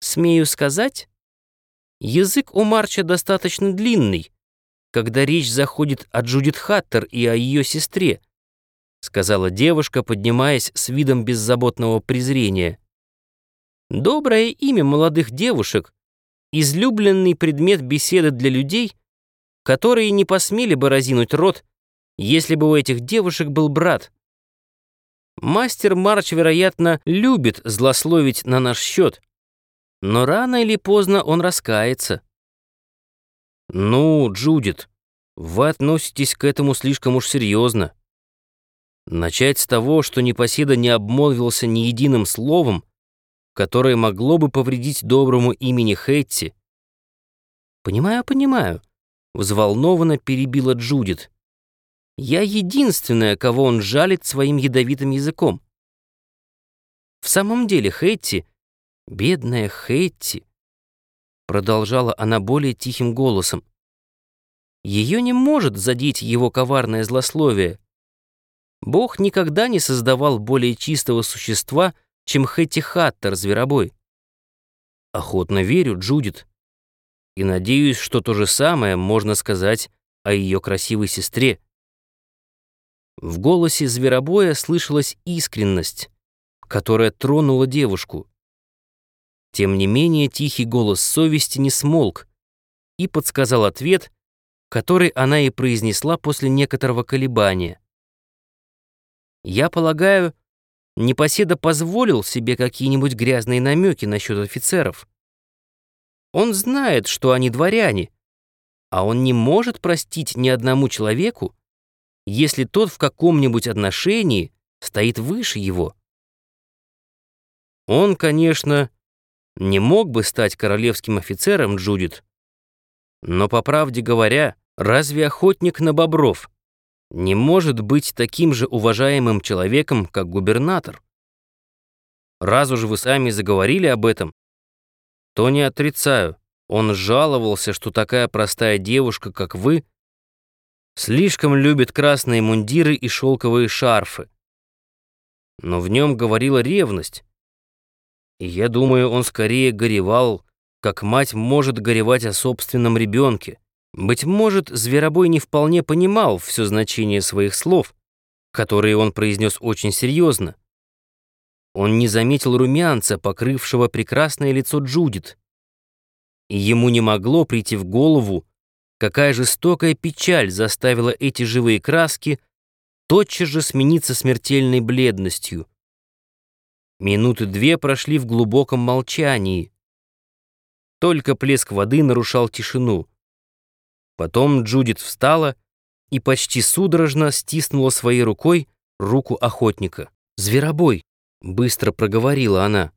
Смею сказать, язык у Марча достаточно длинный, когда речь заходит о Джудит Хаттер и о ее сестре, сказала девушка, поднимаясь с видом беззаботного презрения. Доброе имя молодых девушек, излюбленный предмет беседы для людей, которые не посмели бы разинуть рот, если бы у этих девушек был брат. Мастер Марч, вероятно, любит злословить на наш счет, но рано или поздно он раскается. «Ну, Джудит, вы относитесь к этому слишком уж серьезно. Начать с того, что Непоседа не обмолвился ни единым словом, которое могло бы повредить доброму имени Хэтти. «Понимаю, понимаю», — взволнованно перебила Джудит. «Я единственная, кого он жалит своим ядовитым языком». «В самом деле, Хэтти, бедная Хэтти», — продолжала она более тихим голосом, ее не может задеть его коварное злословие. Бог никогда не создавал более чистого существа, чем Хэти Хаттер, зверобой. Охотно верю, Джудит. И надеюсь, что то же самое можно сказать о ее красивой сестре. В голосе зверобоя слышалась искренность, которая тронула девушку. Тем не менее, тихий голос совести не смолк и подсказал ответ, который она и произнесла после некоторого колебания. «Я полагаю, Непоседа позволил себе какие-нибудь грязные намеки насчет офицеров. Он знает, что они дворяне, а он не может простить ни одному человеку, если тот в каком-нибудь отношении стоит выше его. Он, конечно, не мог бы стать королевским офицером, Джудит, но, по правде говоря, Разве охотник на бобров не может быть таким же уважаемым человеком, как губернатор? Раз уж вы сами заговорили об этом, то не отрицаю. Он жаловался, что такая простая девушка, как вы, слишком любит красные мундиры и шелковые шарфы. Но в нем говорила ревность. Я думаю, он скорее горевал, как мать может горевать о собственном ребенке. Быть может, Зверобой не вполне понимал все значение своих слов, которые он произнес очень серьезно. Он не заметил румянца, покрывшего прекрасное лицо Джудит. Ему не могло прийти в голову, какая жестокая печаль заставила эти живые краски тотчас же смениться смертельной бледностью. Минуты две прошли в глубоком молчании. Только плеск воды нарушал тишину. Потом Джудит встала и почти судорожно стиснула своей рукой руку охотника. «Зверобой!» — быстро проговорила она.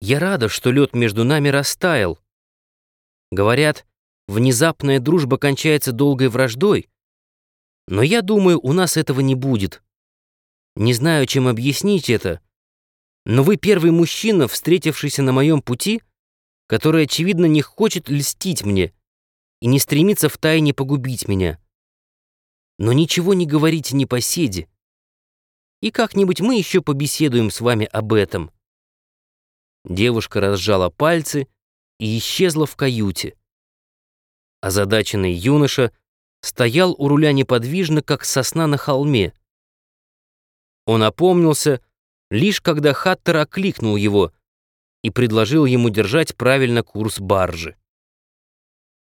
«Я рада, что лед между нами растаял. Говорят, внезапная дружба кончается долгой враждой, но я думаю, у нас этого не будет. Не знаю, чем объяснить это, но вы первый мужчина, встретившийся на моем пути, который, очевидно, не хочет льстить мне и не стремится втайне погубить меня. Но ничего не говорите непоседе. И как-нибудь мы еще побеседуем с вами об этом». Девушка разжала пальцы и исчезла в каюте. Озадаченный юноша стоял у руля неподвижно, как сосна на холме. Он опомнился, лишь когда Хаттер окликнул его и предложил ему держать правильно курс баржи.